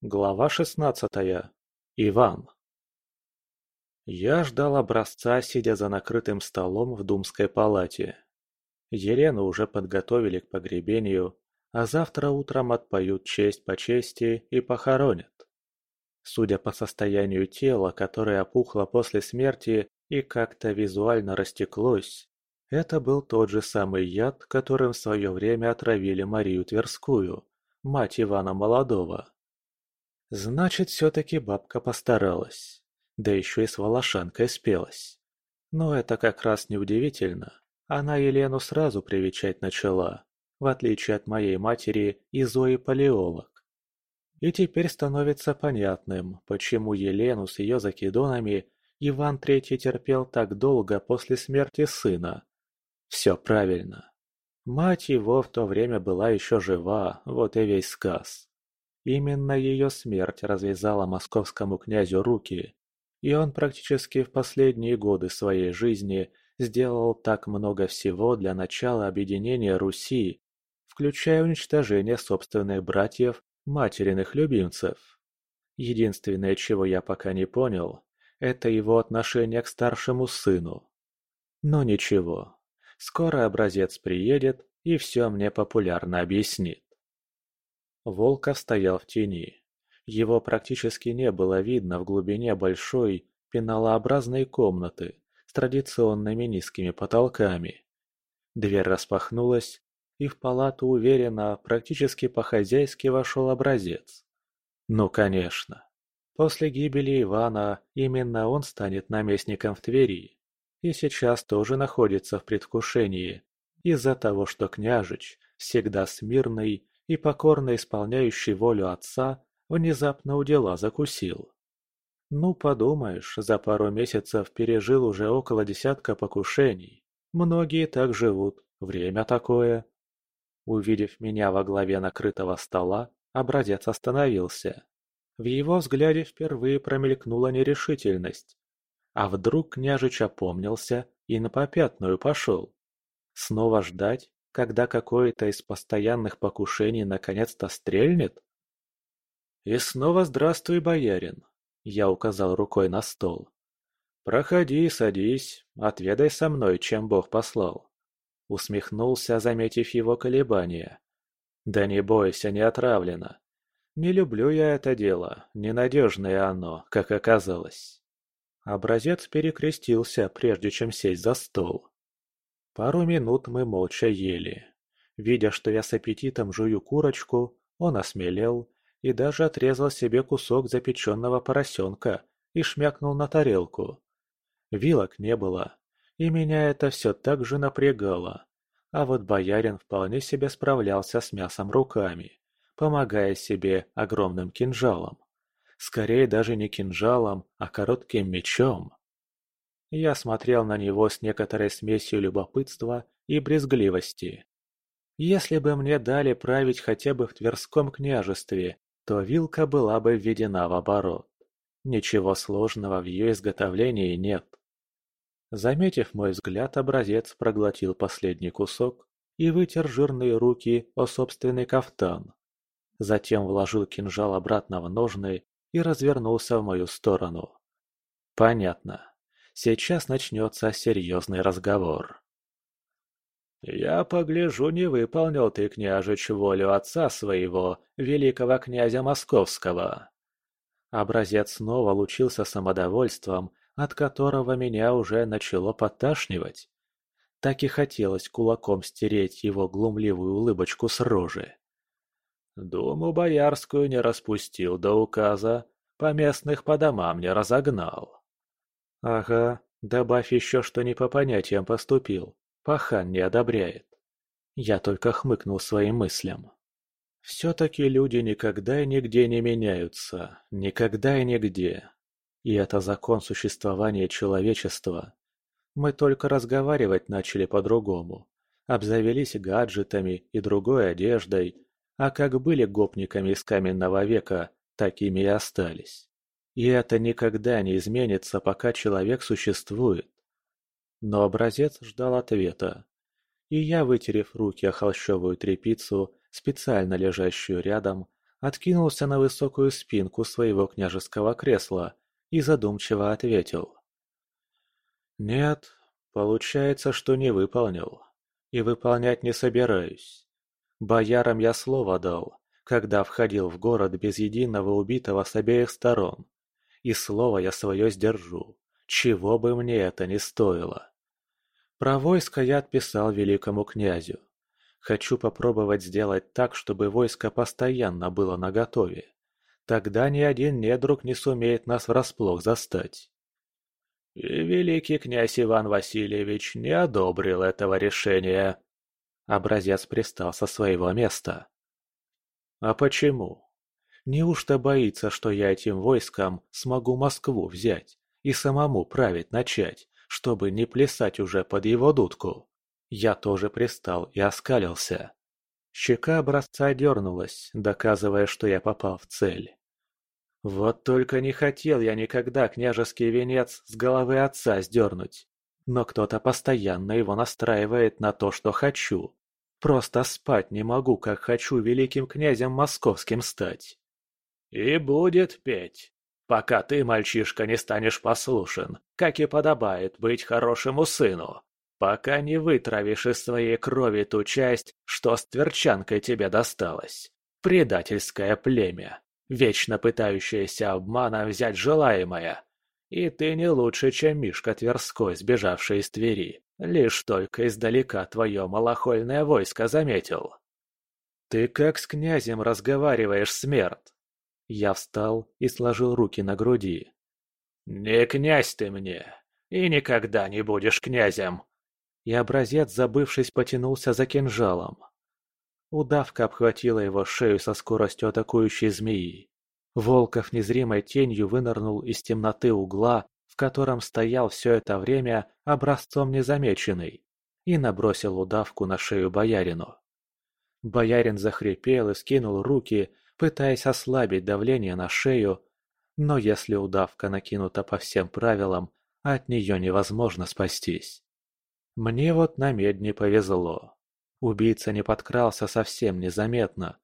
Глава шестнадцатая. Иван. Я ждал образца, сидя за накрытым столом в Думской палате. Елену уже подготовили к погребению, а завтра утром отпоют честь по чести и похоронят. Судя по состоянию тела, которое опухло после смерти и как-то визуально растеклось, это был тот же самый яд, которым в свое время отравили Марию Тверскую, мать Ивана Молодого. Значит, все-таки бабка постаралась. Да еще и с Волошанкой спелась. Но это как раз неудивительно. Она Елену сразу привечать начала, в отличие от моей матери и Зои Палеолог. И теперь становится понятным, почему Елену с ее закидонами Иван Третий терпел так долго после смерти сына. Все правильно. Мать его в то время была еще жива, вот и весь сказ. Именно ее смерть развязала московскому князю руки, и он практически в последние годы своей жизни сделал так много всего для начала объединения Руси, включая уничтожение собственных братьев, материных любимцев. Единственное, чего я пока не понял, это его отношение к старшему сыну. Но ничего, скоро образец приедет и все мне популярно объяснит. Волков стоял в тени. Его практически не было видно в глубине большой, пеналообразной комнаты с традиционными низкими потолками. Дверь распахнулась, и в палату уверенно, практически по-хозяйски вошел образец. Ну, конечно. После гибели Ивана именно он станет наместником в Твери. И сейчас тоже находится в предвкушении, из-за того, что княжич, всегда смирный и покорно исполняющий волю отца, внезапно у дела закусил. Ну, подумаешь, за пару месяцев пережил уже около десятка покушений. Многие так живут, время такое. Увидев меня во главе накрытого стола, образец остановился. В его взгляде впервые промелькнула нерешительность. А вдруг княжич опомнился и на попятную пошел? Снова ждать когда какое-то из постоянных покушений наконец-то стрельнет? И снова здравствуй, боярин. Я указал рукой на стол. Проходи, садись, отведай со мной, чем Бог послал. Усмехнулся, заметив его колебания. Да не бойся, не отравлено. Не люблю я это дело, ненадежное оно, как оказалось. Образец перекрестился, прежде чем сесть за стол. Пару минут мы молча ели. Видя, что я с аппетитом жую курочку, он осмелел и даже отрезал себе кусок запеченного поросенка и шмякнул на тарелку. Вилок не было, и меня это все так же напрягало. А вот боярин вполне себе справлялся с мясом руками, помогая себе огромным кинжалом. Скорее даже не кинжалом, а коротким мечом. Я смотрел на него с некоторой смесью любопытства и брезгливости. Если бы мне дали править хотя бы в Тверском княжестве, то вилка была бы введена в оборот. Ничего сложного в ее изготовлении нет. Заметив мой взгляд, образец проглотил последний кусок и вытер жирные руки о собственный кафтан. Затем вложил кинжал обратно в ножны и развернулся в мою сторону. Понятно. Сейчас начнется серьезный разговор. «Я погляжу, не выполнил ты, княжич, волю отца своего, великого князя Московского». Образец снова лучился самодовольством, от которого меня уже начало подташнивать. Так и хотелось кулаком стереть его глумливую улыбочку с рожи. Думу боярскую не распустил до указа, поместных по домам не разогнал. Ага, добавь еще, что не по понятиям поступил. Пахан не одобряет. Я только хмыкнул своим мыслям. Все-таки люди никогда и нигде не меняются. Никогда и нигде. И это закон существования человечества. Мы только разговаривать начали по-другому. Обзавелись гаджетами и другой одеждой, а как были гопниками из каменного века, такими и остались. И это никогда не изменится, пока человек существует. Но образец ждал ответа. И я, вытерев руки о холщовую тряпицу, специально лежащую рядом, откинулся на высокую спинку своего княжеского кресла и задумчиво ответил. «Нет, получается, что не выполнил. И выполнять не собираюсь. Боярам я слово дал, когда входил в город без единого убитого с обеих сторон. И слово я свое сдержу, чего бы мне это ни стоило. Про войско я отписал великому князю. Хочу попробовать сделать так, чтобы войско постоянно было наготове. Тогда ни один недруг не сумеет нас врасплох застать. И великий князь Иван Васильевич не одобрил этого решения. Образец пристал со своего места. А почему? Неужто боится, что я этим войском смогу Москву взять и самому править начать, чтобы не плясать уже под его дудку? Я тоже пристал и оскалился. Щека образца дернулась, доказывая, что я попал в цель. Вот только не хотел я никогда княжеский венец с головы отца сдернуть. Но кто-то постоянно его настраивает на то, что хочу. Просто спать не могу, как хочу великим князем московским стать. И будет петь, пока ты, мальчишка, не станешь послушен, как и подобает быть хорошему сыну. Пока не вытравишь из своей крови ту часть, что с тверчанкой тебе досталось. Предательское племя, вечно пытающееся обманом взять желаемое. И ты не лучше, чем Мишка Тверской, сбежавший из Твери. Лишь только издалека твое малохольное войско заметил. Ты как с князем разговариваешь, смерть? Я встал и сложил руки на груди. «Не князь ты мне, и никогда не будешь князем!» И образец, забывшись, потянулся за кинжалом. Удавка обхватила его шею со скоростью атакующей змеи. Волков незримой тенью вынырнул из темноты угла, в котором стоял все это время образцом незамеченный, и набросил удавку на шею боярину. Боярин захрипел и скинул руки, пытаясь ослабить давление на шею, но если удавка накинута по всем правилам, от нее невозможно спастись. Мне вот на медне повезло. Убийца не подкрался совсем незаметно.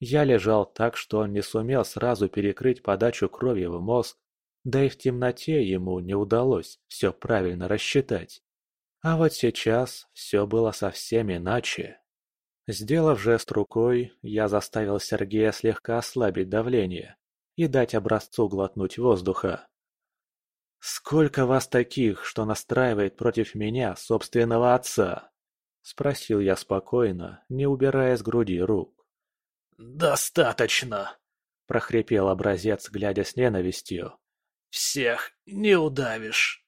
Я лежал так, что он не сумел сразу перекрыть подачу крови в мозг, да и в темноте ему не удалось все правильно рассчитать. А вот сейчас все было совсем иначе. Сделав жест рукой, я заставил Сергея слегка ослабить давление и дать образцу глотнуть воздуха. «Сколько вас таких, что настраивает против меня собственного отца?» — спросил я спокойно, не убирая с груди рук. «Достаточно!» — прохрипел образец, глядя с ненавистью. «Всех не удавишь!»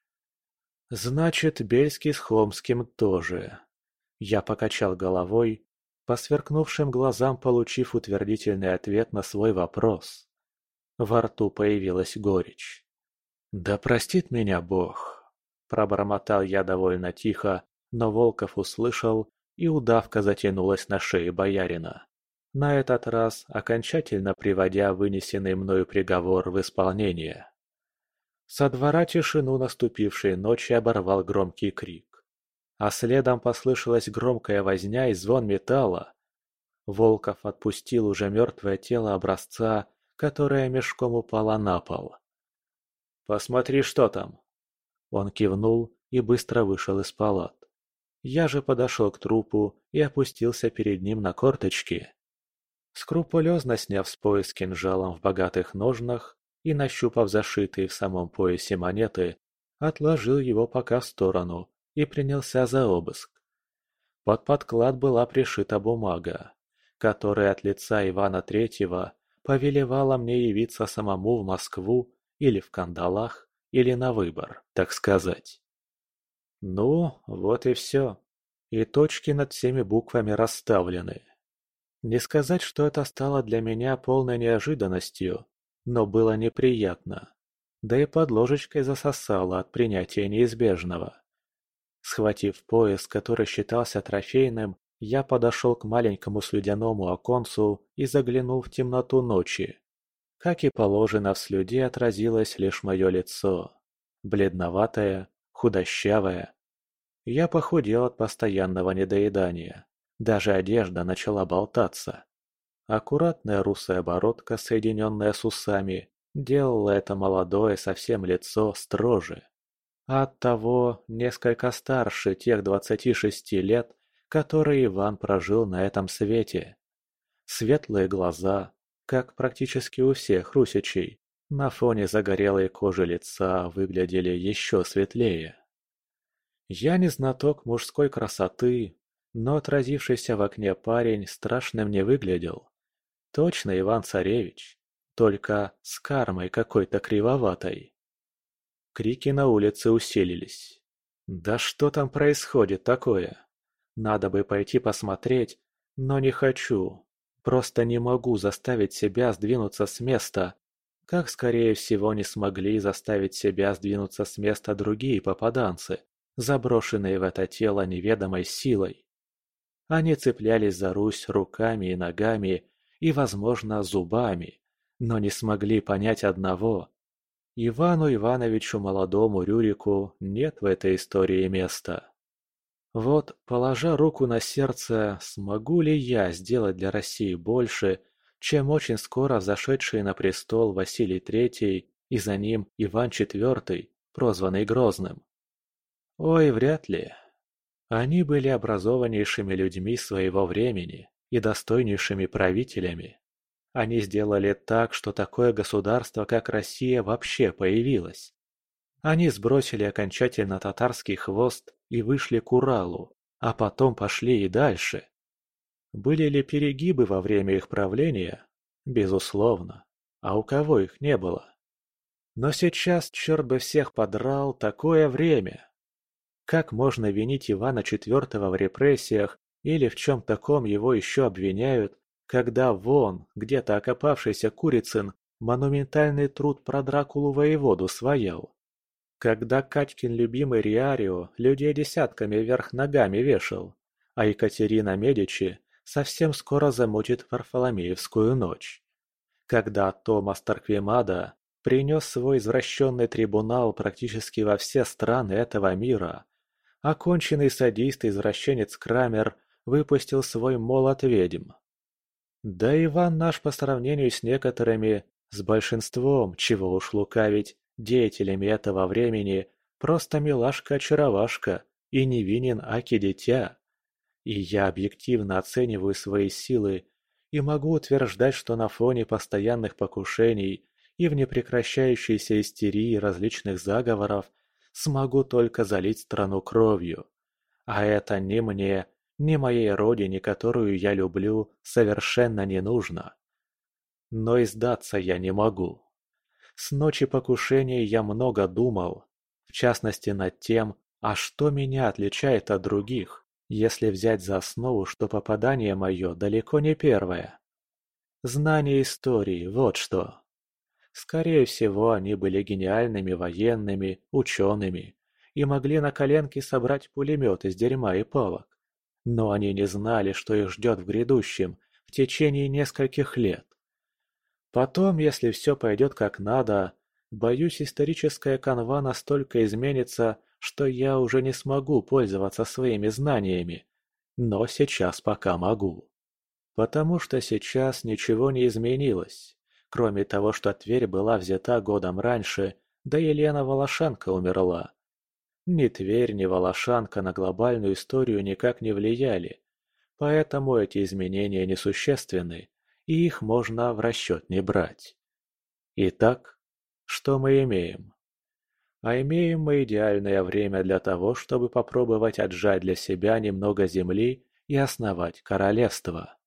«Значит, Бельский с Хомским тоже». Я покачал головой, по сверкнувшим глазам получив утвердительный ответ на свой вопрос. Во рту появилась горечь. «Да простит меня Бог!» Пробормотал я довольно тихо, но Волков услышал, и удавка затянулась на шее боярина. На этот раз окончательно приводя вынесенный мною приговор в исполнение. Со двора тишину наступившей ночи оборвал громкий крик а следом послышалась громкая возня и звон металла. Волков отпустил уже мертвое тело образца, которое мешком упало на пол. «Посмотри, что там!» Он кивнул и быстро вышел из палат. Я же подошел к трупу и опустился перед ним на корточки. Скрупулезно сняв с пояс кинжалом в богатых ножнах и нащупав зашитые в самом поясе монеты, отложил его пока в сторону и принялся за обыск. Под подклад была пришита бумага, которая от лица Ивана Третьего повелевала мне явиться самому в Москву или в кандалах, или на выбор, так сказать. Ну, вот и все. И точки над всеми буквами расставлены. Не сказать, что это стало для меня полной неожиданностью, но было неприятно. Да и под ложечкой засосало от принятия неизбежного. Схватив пояс, который считался трофейным, я подошел к маленькому слюдяному оконцу и заглянул в темноту ночи. Как и положено, в слюде отразилось лишь мое лицо. Бледноватое, худощавое. Я похудел от постоянного недоедания. Даже одежда начала болтаться. Аккуратная русая бородка, соединенная с усами, делала это молодое совсем лицо строже. А оттого несколько старше тех двадцати шести лет, которые Иван прожил на этом свете. Светлые глаза, как практически у всех русичей, на фоне загорелой кожи лица выглядели еще светлее. Я не знаток мужской красоты, но отразившийся в окне парень страшным не выглядел. Точно Иван-царевич, только с кармой какой-то кривоватой. Крики на улице усилились. Да что там происходит такое? Надо бы пойти посмотреть, но не хочу. Просто не могу заставить себя сдвинуться с места, как скорее всего не смогли заставить себя сдвинуться с места другие попаданцы, заброшенные в это тело неведомой силой. Они цеплялись за Русь руками и ногами и, возможно, зубами, но не смогли понять одного. Ивану Ивановичу молодому Рюрику нет в этой истории места. Вот, положа руку на сердце, смогу ли я сделать для России больше, чем очень скоро зашедший на престол Василий III и за ним Иван IV, прозванный Грозным. Ой, вряд ли. Они были образованнейшими людьми своего времени и достойнейшими правителями. Они сделали так, что такое государство, как Россия, вообще появилось. Они сбросили окончательно татарский хвост и вышли к Уралу, а потом пошли и дальше. Были ли перегибы во время их правления? Безусловно. А у кого их не было? Но сейчас, черт бы всех подрал, такое время. Как можно винить Ивана IV в репрессиях или в чем таком его еще обвиняют, когда вон, где-то окопавшийся Курицын, монументальный труд про Дракулу воеводу своял? Когда Катькин любимый Риарио людей десятками вверх ногами вешал, а Екатерина Медичи совсем скоро замутит Варфоломеевскую ночь. Когда Томас Тарквемада принес свой извращенный трибунал практически во все страны этого мира, оконченный садист-извращенец Крамер выпустил свой молот ведьм. Да Иван наш по сравнению с некоторыми, с большинством, чего уж лукавить, деятелями этого времени, просто милашка-очаровашка и невинен аки-дитя. И я объективно оцениваю свои силы и могу утверждать, что на фоне постоянных покушений и в непрекращающейся истерии различных заговоров смогу только залить страну кровью. А это ни мне, ни моей родине, которую я люблю, совершенно не нужно. Но и сдаться я не могу. С ночи покушения я много думал, в частности над тем, а что меня отличает от других если взять за основу, что попадание мое далеко не первое. Знание истории – вот что. Скорее всего, они были гениальными военными, учеными и могли на коленке собрать пулемет из дерьма и палок. Но они не знали, что их ждет в грядущем, в течение нескольких лет. Потом, если все пойдет как надо, боюсь, историческая канва настолько изменится, что я уже не смогу пользоваться своими знаниями. Но сейчас пока могу. Потому что сейчас ничего не изменилось. Кроме того, что Тверь была взята годом раньше, да Елена Волошанка умерла. Ни Тверь, ни Волошанка на глобальную историю никак не влияли. Поэтому эти изменения несущественны, и их можно в расчет не брать. Итак, что мы имеем? А имеем мы идеальное время для того, чтобы попробовать отжать для себя немного земли и основать королевство.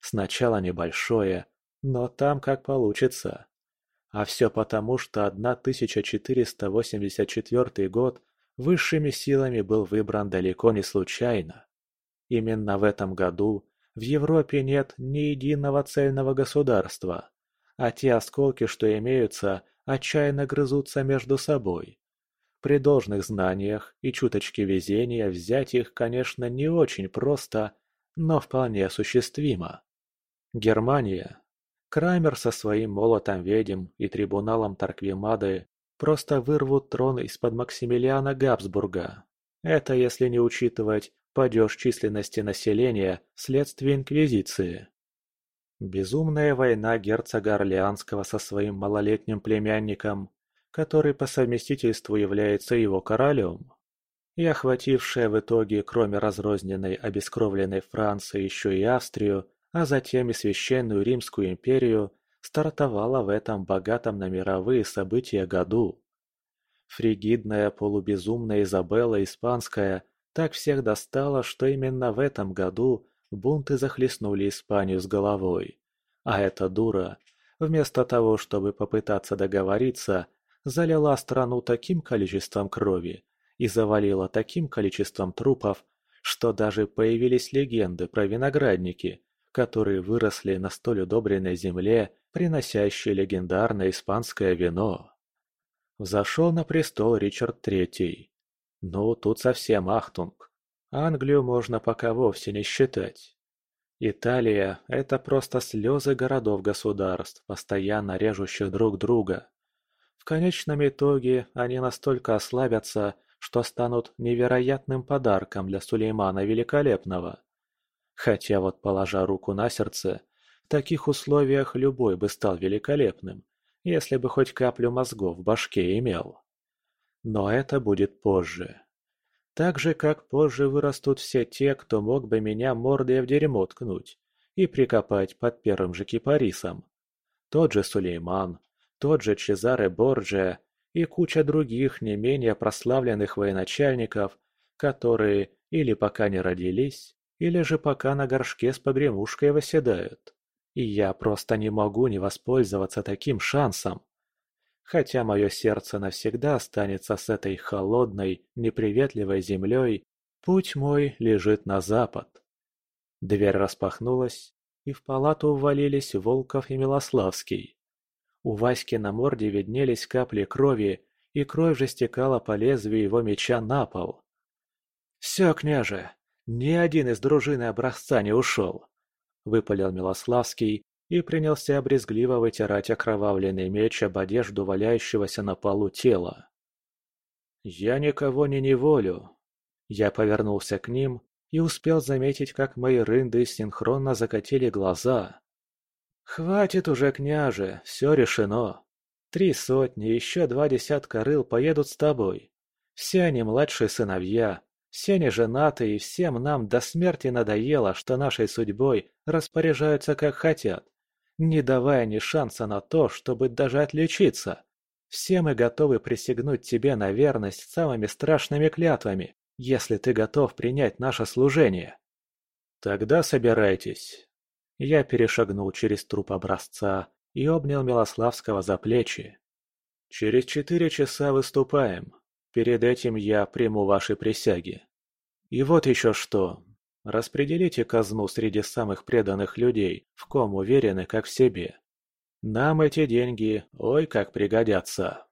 Сначала небольшое, но там как получится. А все потому, что 1484 год высшими силами был выбран далеко не случайно. Именно в этом году в Европе нет ни единого цельного государства, а те осколки, что имеются, отчаянно грызутся между собой. При должных знаниях и чуточке везения взять их, конечно, не очень просто, но вполне осуществимо. Германия. Крамер со своим молотом ведьм и трибуналом Тарквимады просто вырвут трон из-под Максимилиана Габсбурга. Это если не учитывать падеж численности населения вследствие Инквизиции. Безумная война герцога Орлеанского со своим малолетним племянником, который по совместительству является его королем, и охватившая в итоге, кроме разрозненной обескровленной Франции, еще и Австрию, а затем и Священную Римскую империю, стартовала в этом богатом на мировые события году. Фригидная полубезумная Изабелла Испанская так всех достала, что именно в этом году бунты захлестнули Испанию с головой. А эта дура, вместо того, чтобы попытаться договориться, залила страну таким количеством крови и завалила таким количеством трупов, что даже появились легенды про виноградники, которые выросли на столь удобренной земле, приносящей легендарное испанское вино. Взошел на престол Ричард Третий. Ну, тут совсем ахтунг. Англию можно пока вовсе не считать. Италия – это просто слезы городов-государств, постоянно режущих друг друга. В конечном итоге они настолько ослабятся, что станут невероятным подарком для Сулеймана Великолепного. Хотя вот положа руку на сердце, таких условиях любой бы стал великолепным, если бы хоть каплю мозгов в башке имел. Но это будет позже. Так же, как позже вырастут все те, кто мог бы меня мордой в дерьмо ткнуть и прикопать под первым же кипарисом. Тот же Сулейман, тот же Чезаре Борджиа и куча других не менее прославленных военачальников, которые или пока не родились, или же пока на горшке с погремушкой восседают. И я просто не могу не воспользоваться таким шансом. Хотя мое сердце навсегда останется с этой холодной, неприветливой землей, путь мой лежит на запад. Дверь распахнулась, и в палату увалились Волков и Милославский. У Васьки на морде виднелись капли крови, и кровь же стекала по лезвию его меча на пол. «Все, княже, ни один из дружины образца не ушел!» — выпалил Милославский и принялся обрезгливо вытирать окровавленный меч об одежду валяющегося на полу тела. «Я никого не неволю!» Я повернулся к ним и успел заметить, как мои рынды синхронно закатили глаза. «Хватит уже, княже, все решено. Три сотни, еще два десятка рыл поедут с тобой. Все они младшие сыновья, все они женаты, и всем нам до смерти надоело, что нашей судьбой распоряжаются как хотят, не давая ни шанса на то, чтобы даже отличиться. Все мы готовы присягнуть тебе на верность самыми страшными клятвами, если ты готов принять наше служение. Тогда собирайтесь, я перешагнул через труп образца и обнял Милославского за плечи. «Через четыре часа выступаем. Перед этим я приму ваши присяги. И вот еще что. Распределите казну среди самых преданных людей, в ком уверены как в себе. Нам эти деньги ой как пригодятся».